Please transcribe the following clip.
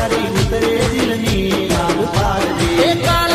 सारी उतरे दिल में आग पार दे।